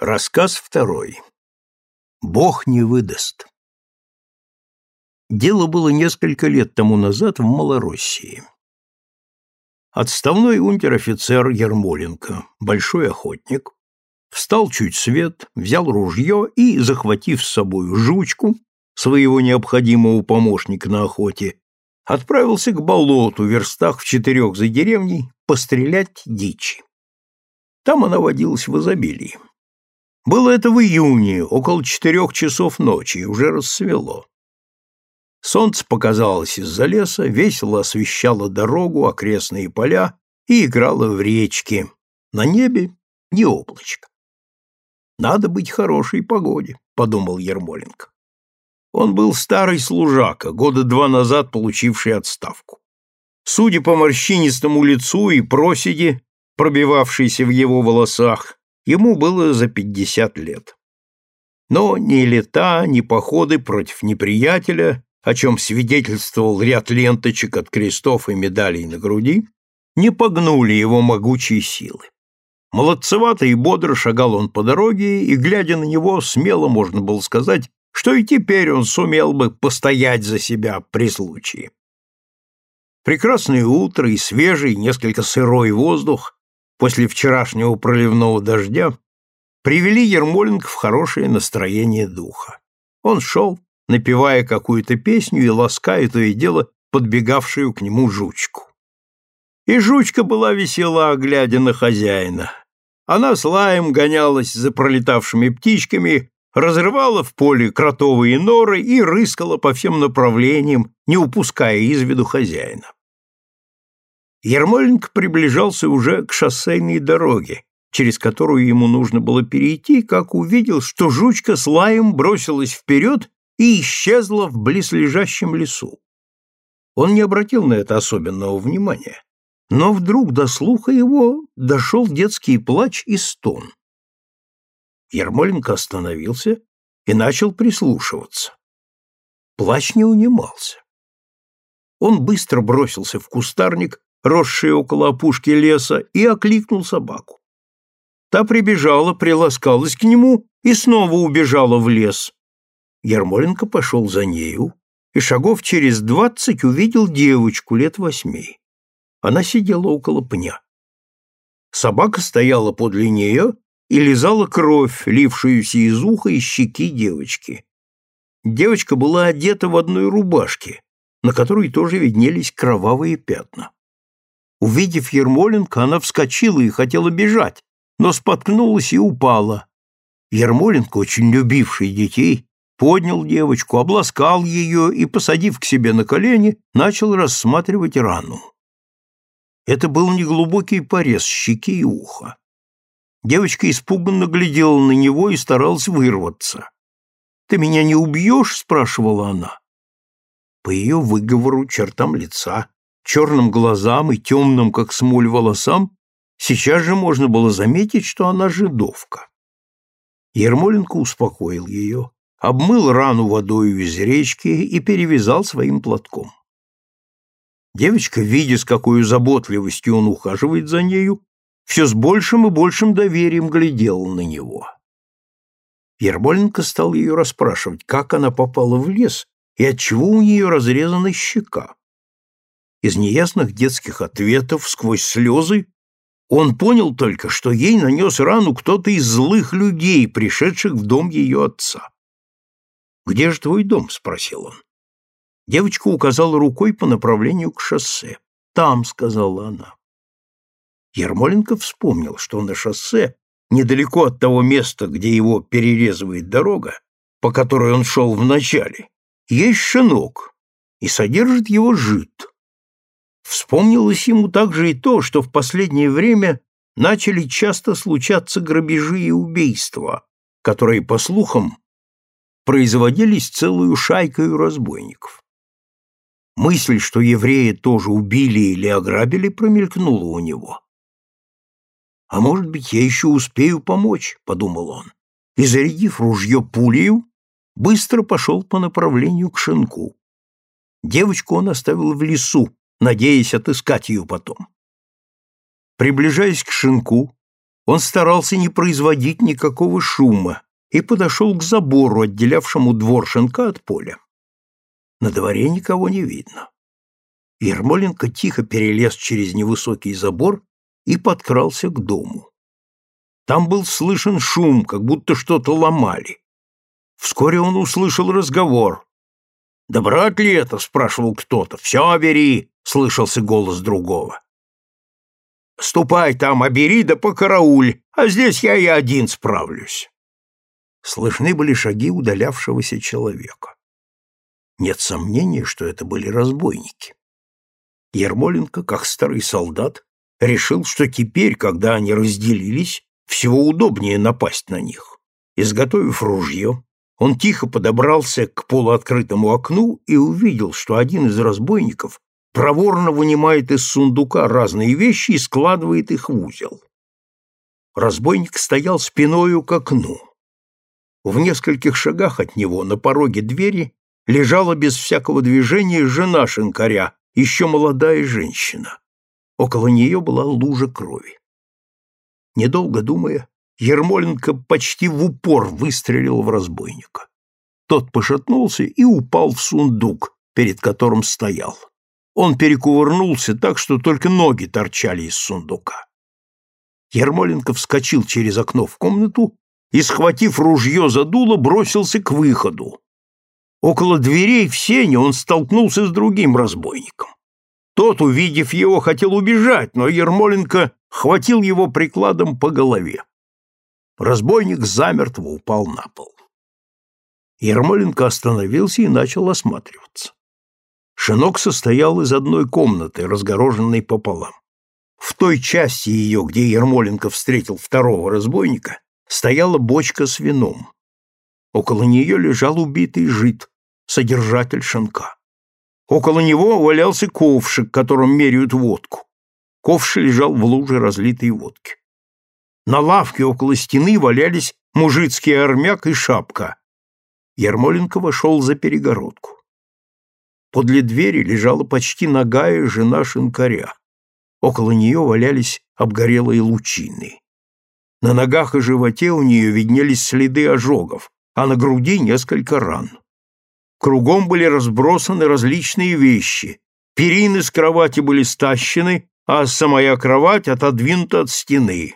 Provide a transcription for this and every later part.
Рассказ второй. Бог не выдаст. Дело было несколько лет тому назад в Малороссии. Отставной унтер-офицер Ермоленко, большой охотник, встал чуть свет, взял ружье и, захватив с собою жучку, своего необходимого помощника на охоте, отправился к болоту, верстах в четырех за деревней, пострелять дичи. Там она водилась в изобилии. Было это в июне, около четырех часов ночи, уже рассвело. Солнце показалось из-за леса, весело освещало дорогу, окрестные поля и играло в речке. На небе ни облачко. «Надо быть хорошей погоде», — подумал Ермоленко. Он был старый служака, года два назад получивший отставку. Судя по морщинистому лицу и проседи, пробивавшейся в его волосах, Ему было за пятьдесят лет. Но ни лета, ни походы против неприятеля, о чем свидетельствовал ряд ленточек от крестов и медалей на груди, не погнули его могучие силы. Молодцевато и бодро шагал он по дороге, и, глядя на него, смело можно было сказать, что и теперь он сумел бы постоять за себя при случае. Прекрасное утро и свежий, несколько сырой воздух после вчерашнего проливного дождя привели Ермоленко в хорошее настроение духа. Он шел, напевая какую-то песню и лаская то и дело подбегавшую к нему жучку. И жучка была весела, глядя на хозяина. Она с лаем гонялась за пролетавшими птичками, разрывала в поле кротовые норы и рыскала по всем направлениям, не упуская из виду хозяина. Ермоленко приближался уже к шоссейной дороге, через которую ему нужно было перейти, как увидел, что жучка с лаем бросилась вперед и исчезла в близлежащем лесу. Он не обратил на это особенного внимания, но вдруг до слуха его дошел детский плач и стон. Ермоленко остановился и начал прислушиваться. Плач не унимался. Он быстро бросился в кустарник росший около опушки леса, и окликнул собаку. Та прибежала, приласкалась к нему и снова убежала в лес. Ермоленко пошел за нею и шагов через двадцать увидел девочку лет восьми. Она сидела около пня. Собака стояла подле нее и лизала кровь, лившуюся из уха и щеки девочки. Девочка была одета в одной рубашке, на которой тоже виднелись кровавые пятна. Увидев Ермоленко, она вскочила и хотела бежать, но споткнулась и упала. Ермоленко, очень любивший детей, поднял девочку, обласкал ее и, посадив к себе на колени, начал рассматривать рану. Это был неглубокий порез щеки и уха. Девочка испуганно глядела на него и старалась вырваться. «Ты меня не убьешь?» — спрашивала она. По ее выговору, чертам лица, черным глазам и темным, как смоль, волосам, сейчас же можно было заметить, что она жидовка. Ермоленко успокоил ее, обмыл рану водою из речки и перевязал своим платком. Девочка, видя, с какой заботливостью он ухаживает за нею, все с большим и большим доверием глядела на него. Ермоленко стал ее расспрашивать, как она попала в лес и отчего у нее разрезана щека. Из неясных детских ответов сквозь слезы он понял только, что ей нанес рану кто-то из злых людей, пришедших в дом ее отца. «Где же твой дом?» — спросил он. Девочка указала рукой по направлению к шоссе. «Там», — сказала она. Ермоленко вспомнил, что на шоссе, недалеко от того места, где его перерезывает дорога, по которой он шел вначале, есть щенок, и содержит его жид. Вспомнилось ему также и то, что в последнее время начали часто случаться грабежи и убийства, которые, по слухам, производились целую шайкой разбойников. Мысль, что евреи тоже убили или ограбили, промелькнула у него. «А может быть, я еще успею помочь», — подумал он, и, зарядив ружье пулею, быстро пошел по направлению к шинку. Девочку он оставил в лесу, надеясь отыскать ее потом. Приближаясь к шинку, Он старался не производить никакого шума и подошел к забору, отделявшему двор шинка от поля. На дворе никого не видно. Ермоленко тихо перелез через невысокий забор и подкрался к дому. Там был слышен шум, как будто что-то ломали. Вскоре он услышал разговор. «Да брат ли это?» — спрашивал кто-то. «Все бери!» — слышался голос другого. «Ступай там, обери да покарауль, а здесь я и один справлюсь». Слышны были шаги удалявшегося человека. Нет сомнения, что это были разбойники. Ермоленко, как старый солдат, решил, что теперь, когда они разделились, всего удобнее напасть на них. Изготовив ружье, он тихо подобрался к полуоткрытому окну и увидел, что один из разбойников проворно вынимает из сундука разные вещи и складывает их в узел. Разбойник стоял спиною к окну. В нескольких шагах от него, на пороге двери, лежала без всякого движения жена шинкаря, еще молодая женщина. Около нее была лужа крови. Недолго думая, Ермоленко почти в упор выстрелил в разбойника. Тот пошатнулся и упал в сундук, перед которым стоял. Он перекувырнулся так, что только ноги торчали из сундука. Ермоленко вскочил через окно в комнату и, схватив ружье за дуло, бросился к выходу. Около дверей в сене он столкнулся с другим разбойником. Тот, увидев его, хотел убежать, но Ермоленко хватил его прикладом по голове. Разбойник замертво упал на пол. Ермоленко остановился и начал осматриваться. Шинок состоял из одной комнаты, разгороженной пополам. В той части ее, где Ермоленко встретил второго разбойника, стояла бочка с вином. Около нее лежал убитый жид, содержатель шинка. Около него валялся ковшик, которым меряют водку. Ковш лежал в луже разлитой водки. На лавке около стены валялись мужицкий армяк и шапка. Ермоленко вошел за перегородку. Подле двери лежала почти нагая жена шинкаря. Около нее валялись обгорелые лучины. На ногах и животе у нее виднелись следы ожогов, а на груди несколько ран. Кругом были разбросаны различные вещи. Перины с кровати были стащены, а самая кровать отодвинута от стены.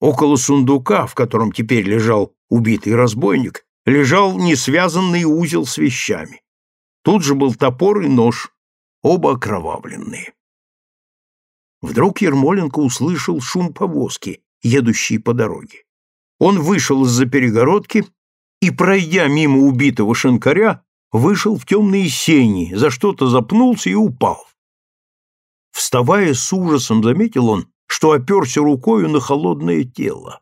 Около сундука, в котором теперь лежал убитый разбойник, лежал несвязанный узел с вещами. Тут же был топор и нож, оба окровавленные. Вдруг Ермоленко услышал шум повозки, едущей по дороге. Он вышел из-за перегородки и, пройдя мимо убитого шинкаря, вышел в темные сени, за что-то запнулся и упал. Вставая с ужасом, заметил он, что оперся рукою на холодное тело.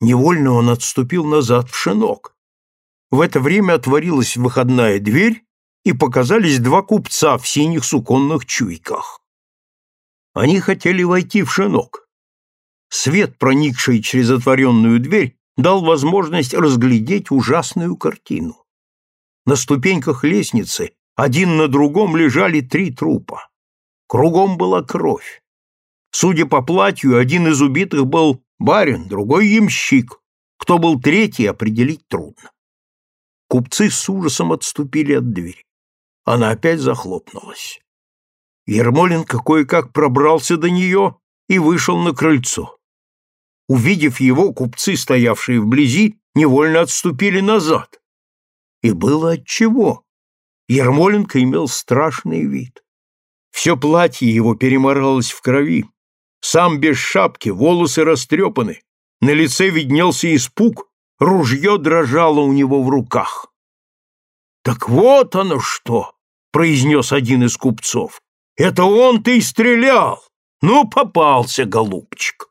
Невольно он отступил назад в шинок. В это время отворилась выходная дверь, и показались два купца в синих суконных чуйках. Они хотели войти в шинок. Свет, проникший через отворенную дверь, дал возможность разглядеть ужасную картину. На ступеньках лестницы один на другом лежали три трупа. Кругом была кровь. Судя по платью, один из убитых был барин, другой ямщик. Кто был третий, определить трудно. Купцы с ужасом отступили от двери. Она опять захлопнулась. Ермоленко кое-как пробрался до нее и вышел на крыльцо. Увидев его, купцы, стоявшие вблизи, невольно отступили назад. И было отчего. Ермоленко имел страшный вид. Все платье его переморалось в крови, сам без шапки, волосы растрепаны, на лице виднелся испуг, ружье дрожало у него в руках. «Так вот оно что!» — произнес один из купцов. «Это он ты и стрелял! Ну, попался, голубчик!»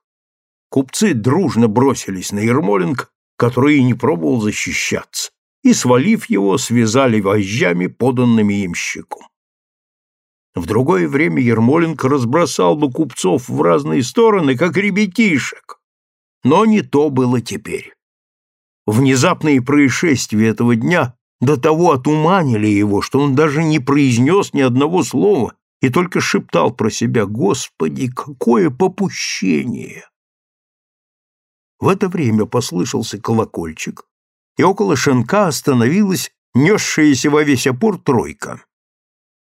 Купцы дружно бросились на Ермоленко, который и не пробовал защищаться, и, свалив его, связали вожжами, поданными ямщиком. В другое время Ермоленко разбросал бы купцов в разные стороны, как ребятишек. Но не то было теперь. Внезапные происшествия этого дня до того отуманили его, что он даже не произнес ни одного слова и только шептал про себя «Господи, какое попущение!» В это время послышался колокольчик, и около шинка остановилась несшаяся во весь опор тройка.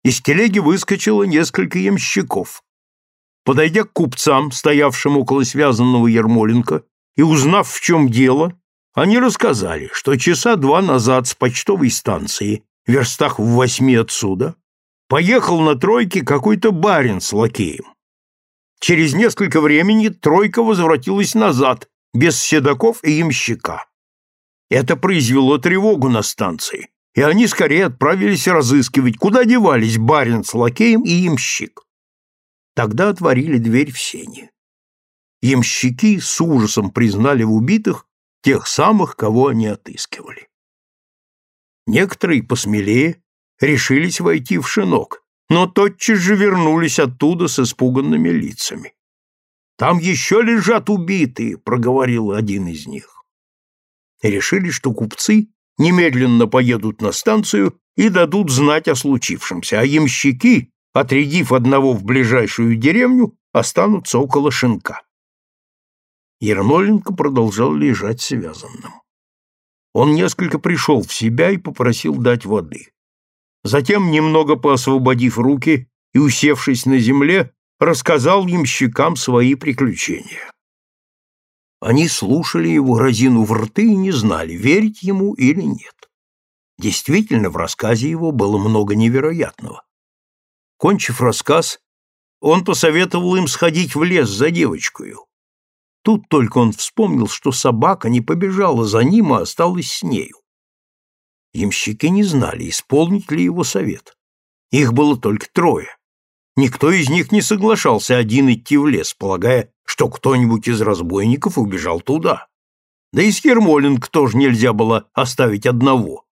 Из телеги выскочило несколько ямщиков. Подойдя к купцам, стоявшим около связанного Ермоленко, и узнав, в чем дело, они рассказали, что часа два назад с почтовой станции, в верстах в восьми отсюда, поехал на тройке какой-то барин с лакеем. Через несколько времени тройка возвратилась назад, без седаков и ямщика. Это произвело тревогу на станции, и они скорее отправились разыскивать, куда девались барин с лакеем и ямщик. Тогда отворили дверь в сени. Ямщики с ужасом признали в убитых тех самых, кого они отыскивали. Некоторые посмелее решились войти в шинок, но тотчас же вернулись оттуда с испуганными лицами. «Там еще лежат убитые», — проговорил один из них. Решили, что купцы немедленно поедут на станцию и дадут знать о случившемся, а ямщики, отрядив одного в ближайшую деревню, останутся около шинка. Ермоленко продолжал лежать связанным. Он несколько пришел в себя и попросил дать воды. Затем, немного поосвободив руки и усевшись на земле, рассказал ямщикам свои приключения. Они слушали его, разину в рты, и не знали, верить ему или нет. Действительно, в рассказе его было много невероятного. Кончив рассказ, он посоветовал им сходить в лес за девочкою. Тут только он вспомнил, что собака не побежала за ним, а осталась с нею. Ямщики не знали, исполнить ли его совет. Их было только трое. Никто из них не соглашался один идти в лес, полагая, что кто-нибудь из разбойников убежал туда. Да и с Ермоленко тоже нельзя было оставить одного.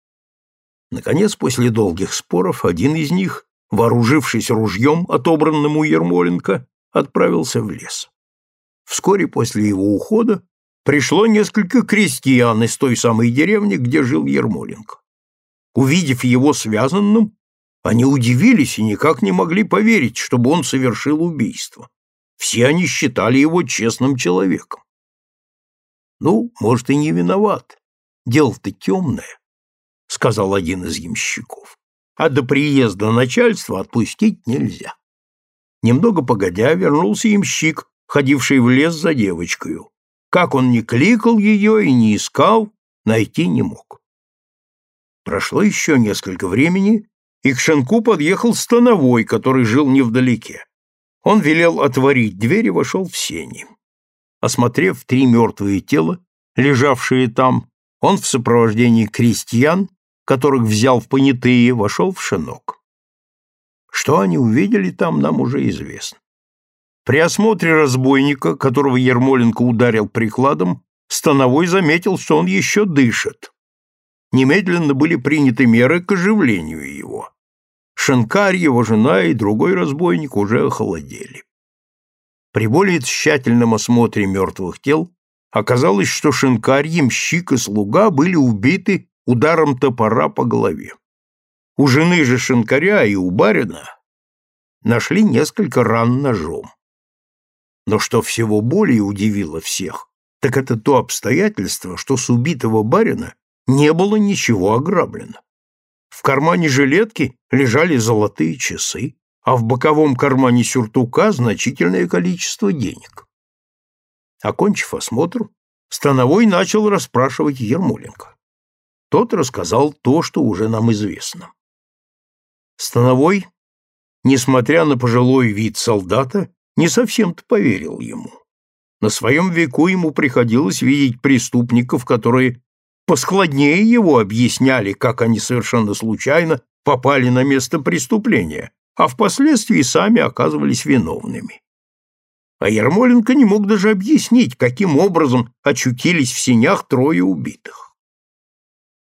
Наконец, после долгих споров, один из них, вооружившись ружьем, отобранным у Ермоленко, отправился в лес. Вскоре после его ухода пришло несколько крестьян из той самой деревни, где жил Ермоленко. Увидев его связанным, они удивились и никак не могли поверить, чтобы он совершил убийство. Все они считали его честным человеком. Ну, может, и не виноват. Дело-то темное, — сказал один из ямщиков. А до приезда начальства отпустить нельзя. Немного погодя вернулся ямщик, ходивший в лес за девочкою. Как он ни кликал ее и не искал, найти не мог. Прошло еще несколько времени, и к Шенку подъехал становой, который жил невдалеке. Он велел отворить дверь и вошел в сени. Осмотрев три мертвые тела, лежавшие там, он в сопровождении крестьян, которых взял в понятые, вошел в шинок. Что они увидели там, нам уже известно. При осмотре разбойника, которого Ермоленко ударил прикладом, Становой заметил, что он еще дышит немедленно были приняты меры к оживлению его. Шенкарь, его жена и другой разбойник уже охолодели. При более тщательном осмотре мертвых тел оказалось, что Шенкарь, ямщик и слуга были убиты ударом топора по голове. У жены же Шенкаря и у барина нашли несколько ран ножом. Но что всего более удивило всех, так это то обстоятельство, что с убитого барина не было ничего ограблено. В кармане жилетки лежали золотые часы, а в боковом кармане сюртука значительное количество денег. Окончив осмотр, Становой начал расспрашивать Ермоленко. Тот рассказал то, что уже нам известно. Становой, несмотря на пожилой вид солдата, не совсем-то поверил ему. На своем веку ему приходилось видеть преступников, которые поскладнее его объясняли, как они совершенно случайно попали на место преступления, а впоследствии сами оказывались виновными. А Ермоленко не мог даже объяснить, каким образом очутились в синях трое убитых.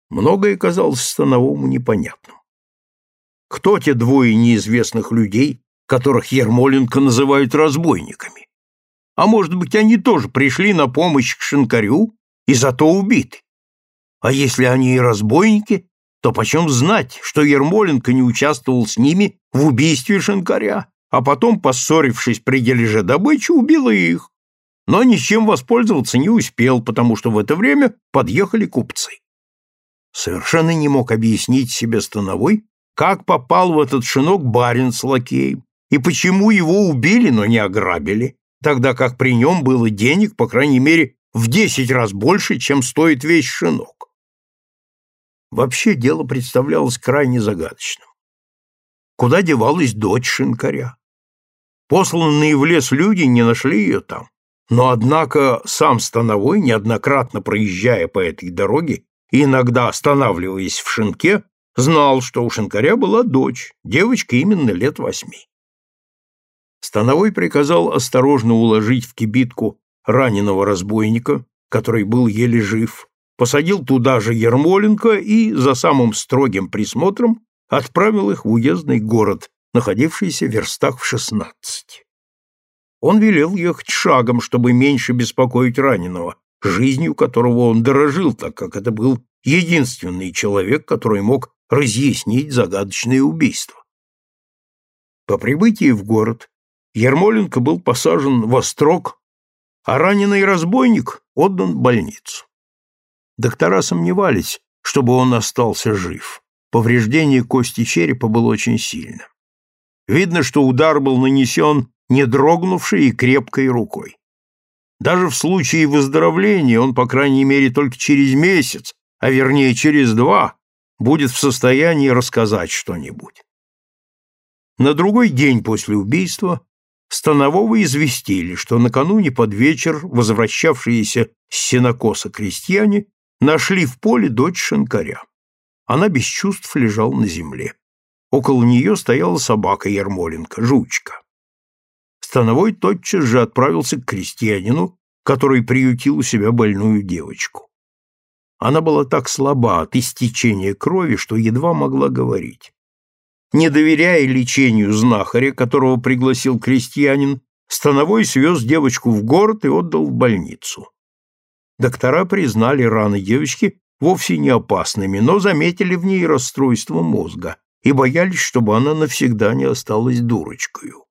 Многое казалось Становому непонятным. Кто те двое неизвестных людей, которых Ермоленко называют разбойниками? А может быть, они тоже пришли на помощь к Шинкарю и зато убиты? А если они и разбойники, то почем знать, что Ермоленко не участвовал с ними в убийстве Шинкаря, а потом, поссорившись при дележе добычи, убил их? но ничем воспользоваться не успел, потому что в это время подъехали купцы. Совершенно не мог объяснить себе Становой, как попал в этот шинок барин с лакеем, и почему его убили, но не ограбили, тогда как при нем было денег, по крайней мере, в десять раз больше, чем стоит весь шинок. Вообще дело представлялось крайне загадочным. Куда девалась дочь шинкаря? Посланные в лес люди не нашли ее там. Но, однако, сам Становой, неоднократно проезжая по этой дороге и иногда останавливаясь в шинке, знал, что у шинкаря была дочь, девочка именно лет восьми. Становой приказал осторожно уложить в кибитку раненого разбойника, который был еле жив, посадил туда же Ермоленко и за самым строгим присмотром отправил их в уездный город, находившийся в верстах в шестнадцать. Он велел ехать шагом, чтобы меньше беспокоить раненого, жизнью которого он дорожил, так как это был единственный человек, который мог разъяснить загадочное убийство. По прибытии в город Ермоленко был посажен во строк, а раненый разбойник отдан в больницу. Доктора сомневались, чтобы он остался жив. Повреждение кости черепа было очень сильным. Видно, что удар был нанесен не дрогнувшей и крепкой рукой. Даже в случае выздоровления он, по крайней мере, только через месяц, а вернее через два, будет в состоянии рассказать что-нибудь. На другой день после убийства Станового известили, что накануне под вечер возвращавшиеся с сенокоса крестьяне нашли в поле дочь шинкаря. Она без чувств лежала на земле. Около нее стояла собака Ермоленко, жучка. Становой тотчас же отправился к крестьянину, который приютил у себя больную девочку. Она была так слаба от истечения крови, что едва могла говорить. Не доверяя лечению знахаря, которого пригласил крестьянин, Становой свез девочку в город и отдал в больницу. Доктора признали раны девочки вовсе не опасными, но заметили в ней расстройство мозга и боялись, чтобы она навсегда не осталась дурочкою.